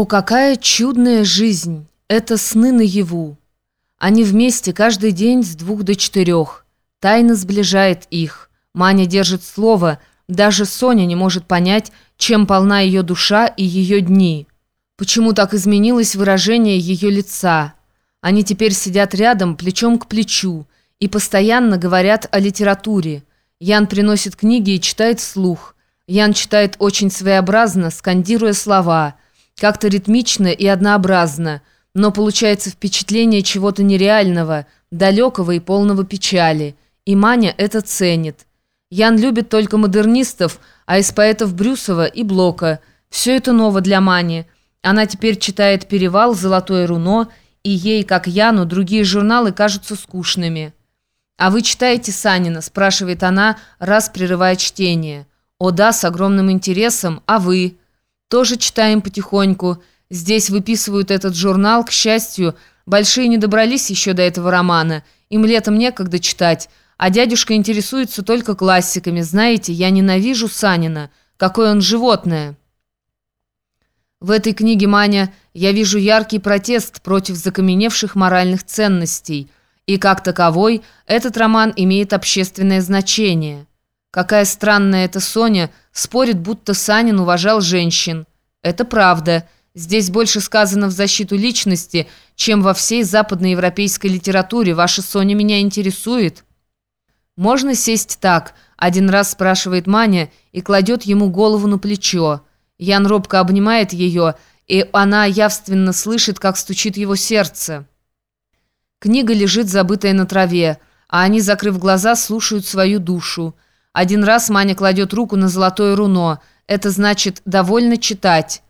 О, какая чудная жизнь! Это сны наяву. Они вместе каждый день с двух до четырех. Тайна сближает их. Маня держит слово. Даже Соня не может понять, чем полна ее душа и ее дни. Почему так изменилось выражение ее лица? Они теперь сидят рядом, плечом к плечу, и постоянно говорят о литературе. Ян приносит книги и читает вслух. Ян читает очень своеобразно, скандируя слова – как-то ритмично и однообразно, но получается впечатление чего-то нереального, далекого и полного печали. И Маня это ценит. Ян любит только модернистов, а из поэтов Брюсова и Блока. Все это ново для Мани. Она теперь читает «Перевал», «Золотое руно», и ей, как Яну, другие журналы кажутся скучными. «А вы читаете Санина?» – спрашивает она, раз прерывая чтение. «О да, с огромным интересом. А вы?» Тоже читаем потихоньку. Здесь выписывают этот журнал, к счастью. Большие не добрались еще до этого романа. Им летом некогда читать. А дядюшка интересуется только классиками. Знаете, я ненавижу Санина. Какое он животное. В этой книге, Маня, я вижу яркий протест против закаменевших моральных ценностей. И как таковой, этот роман имеет общественное значение. Какая странная эта Соня, спорит, будто Санин уважал женщин. Это правда. Здесь больше сказано в защиту личности, чем во всей западноевропейской литературе. Ваша Соня меня интересует. «Можно сесть так?» – один раз спрашивает Маня и кладет ему голову на плечо. Ян робко обнимает ее, и она явственно слышит, как стучит его сердце. Книга лежит забытая на траве, а они, закрыв глаза, слушают свою душу – один раз Маня кладет руку на золотое руно. Это значит «довольно читать».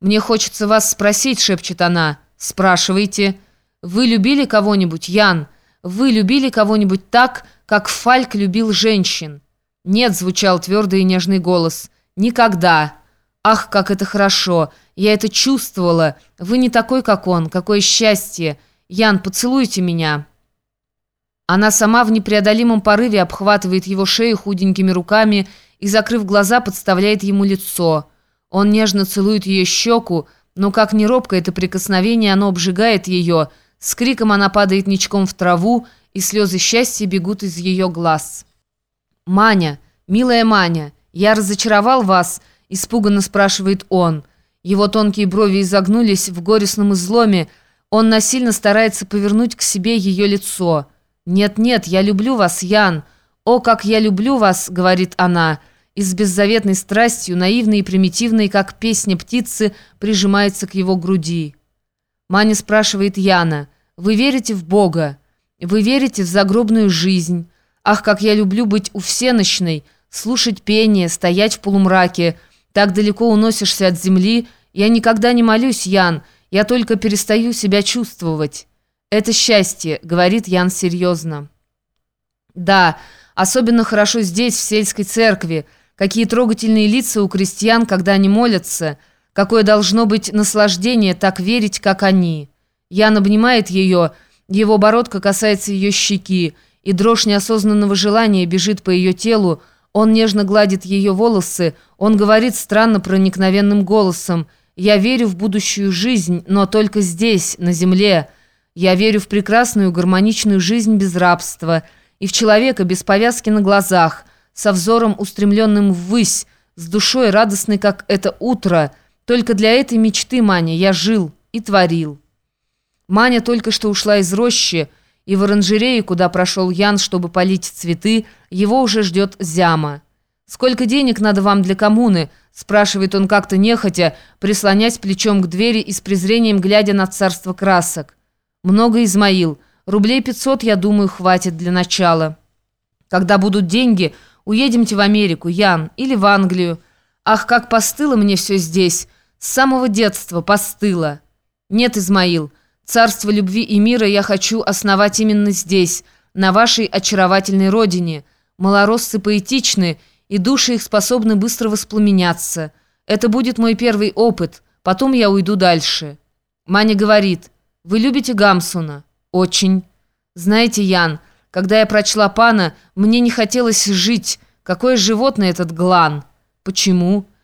«Мне хочется вас спросить», — шепчет она. «Спрашивайте». «Вы любили кого-нибудь, Ян? Вы любили кого-нибудь так, как Фальк любил женщин?» «Нет», — звучал твердый и нежный голос. «Никогда». «Ах, как это хорошо! Я это чувствовала! Вы не такой, как он! Какое счастье! Ян, поцелуйте меня!» Она сама в непреодолимом порыве обхватывает его шею худенькими руками и, закрыв глаза, подставляет ему лицо. Он нежно целует ее щеку, но как ни робко это прикосновение, оно обжигает ее. С криком она падает ничком в траву, и слезы счастья бегут из ее глаз. «Маня, милая Маня, я разочаровал вас?» – испуганно спрашивает он. Его тонкие брови изогнулись в горестном изломе. Он насильно старается повернуть к себе ее лицо – «Нет-нет, я люблю вас, Ян. О, как я люблю вас!» — говорит она. И с беззаветной страстью, наивной и примитивной, как песня птицы, прижимается к его груди. Маня спрашивает Яна, «Вы верите в Бога? Вы верите в загробную жизнь? Ах, как я люблю быть у всеночной, слушать пение, стоять в полумраке. Так далеко уносишься от земли. Я никогда не молюсь, Ян, я только перестаю себя чувствовать». «Это счастье», — говорит Ян серьезно. «Да, особенно хорошо здесь, в сельской церкви. Какие трогательные лица у крестьян, когда они молятся. Какое должно быть наслаждение так верить, как они». Ян обнимает ее, его бородка касается ее щеки, и дрожь неосознанного желания бежит по ее телу. Он нежно гладит ее волосы, он говорит странно проникновенным голосом «Я верю в будущую жизнь, но только здесь, на земле». Я верю в прекрасную гармоничную жизнь без рабства и в человека без повязки на глазах, со взором устремленным ввысь, с душой радостной, как это утро. Только для этой мечты, Маня, я жил и творил. Маня только что ушла из рощи, и в оранжерее, куда прошел Ян, чтобы полить цветы, его уже ждет Зяма. «Сколько денег надо вам для коммуны?» – спрашивает он как-то нехотя, прислонясь плечом к двери и с презрением глядя на царство красок. «Много, Измаил. Рублей пятьсот, я думаю, хватит для начала. Когда будут деньги, уедемте в Америку, Ян, или в Англию. Ах, как постыло мне все здесь. С самого детства постыло. Нет, Измаил, царство любви и мира я хочу основать именно здесь, на вашей очаровательной родине. Малороссы поэтичны, и души их способны быстро воспламеняться. Это будет мой первый опыт, потом я уйду дальше». Маня говорит – вы любите Гамсуна? Очень. Знаете, Ян, когда я прочла пана, мне не хотелось жить. Какое животное этот Глан? Почему?